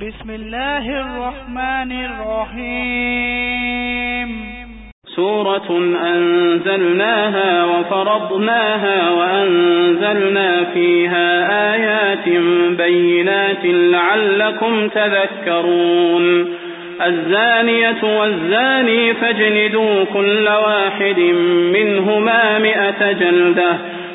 بسم الله الرحمن الرحيم. سورة أنزلناها وفرضناها وأنزلنا فيها آيات بينات لعلكم تذكرون. الزانية والزاني فاجلدوا كل واحد منهما مئة جلدة.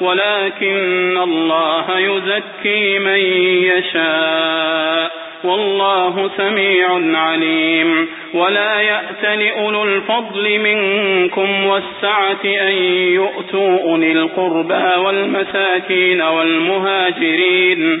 ولكن الله يزكي من يشاء والله سميع عليم ولا يأتل أولو الفضل منكم والسعة أن يؤتوا أولي القربى والمساكين والمهاجرين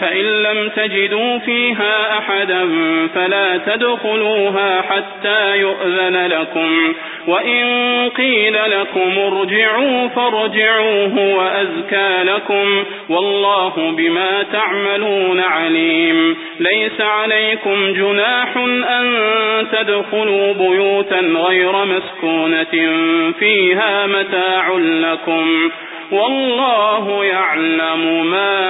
فإن لم تجدوا فيها أحدا فلا تدخلوها حتى يؤذن لكم. وإن قيل لكم ارجعوا فارجعوا هو أزكى لكم. والله بما تعملون عليم. ليس عليكم جناح أن تدخلوا بيوتا غير مسكونة فيها متاع لكم. والله يعلم ما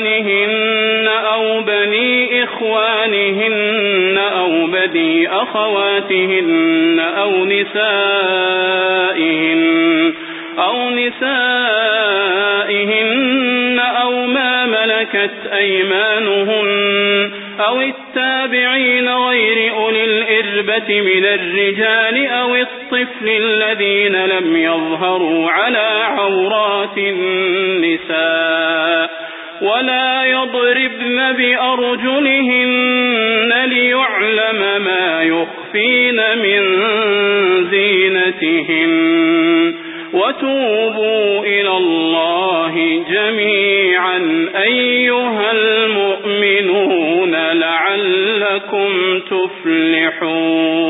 إخوانهن أو بني إخوانهن أو بدي أخواتهن أو نسائهن أو نسائهن أو ما ملكت أيمانهن أو التابعين غير أولي الإربة من الرجال أو الطفل الذين لم يظهروا على عورات النساء ولا يضربن بأرجلهن ليعلم ما يخفين من زينتهن. وتوبوا إلى الله جميعا أيها المؤمنون لعلكم تفلحون.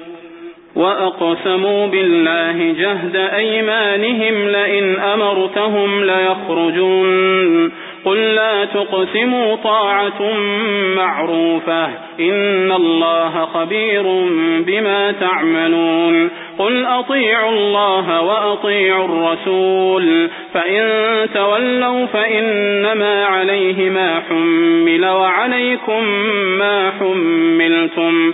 وأقسموا بالله جهد أيمانهم لئن أمرتهم ليخرجون. قل لا تقسموا طاعة معروفة. إن الله خبير بما تعملون. قل أطيعوا الله وأطيعوا الرسول. فإن تولوا فإنما عليه ما حمل وعليكم ما حملتم.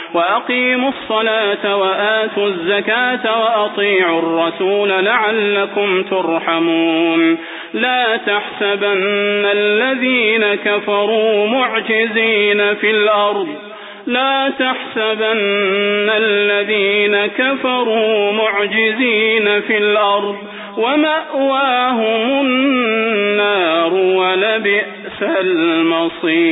وأقيموا الصلاة وآتوا الزكاة وأطيعوا الرسول لعلكم ترحمون. لا تحسبن الذين كفروا معجزين في الأرض. لا تحسبن الذين كفروا معجزين في الأرض. ومأواهم النار ولبئس المصير.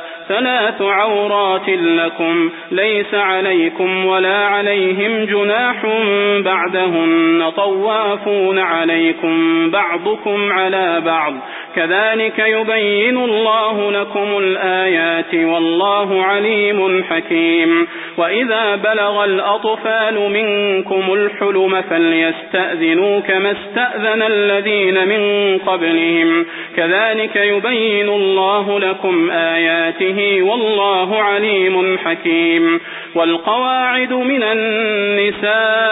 ثلاث عورات لكم ليس عليكم ولا عليهم جناح بعدهن طوافون عليكم بعضكم على بعض كذلك يبين الله لكم الآيات والله عليم حكيم. وإذا بلغ الأطفال منكم الحلم فليستأذنوا كما استأذن الذين من قبلهم. كذلك يبين الله لكم آياته والله عليم حكيم. والقواعد من النساء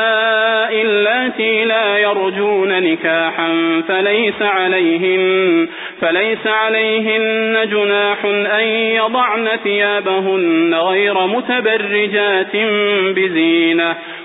نكاحا فليس عليهن فليس عليهن جناح أن يضعن ثيابهن غير متبرجات بزينة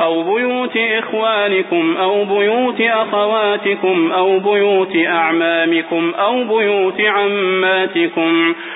أو بيوت إخوانكم أو بيوت أخواتكم أو بيوت أعمامكم أو بيوت عماتكم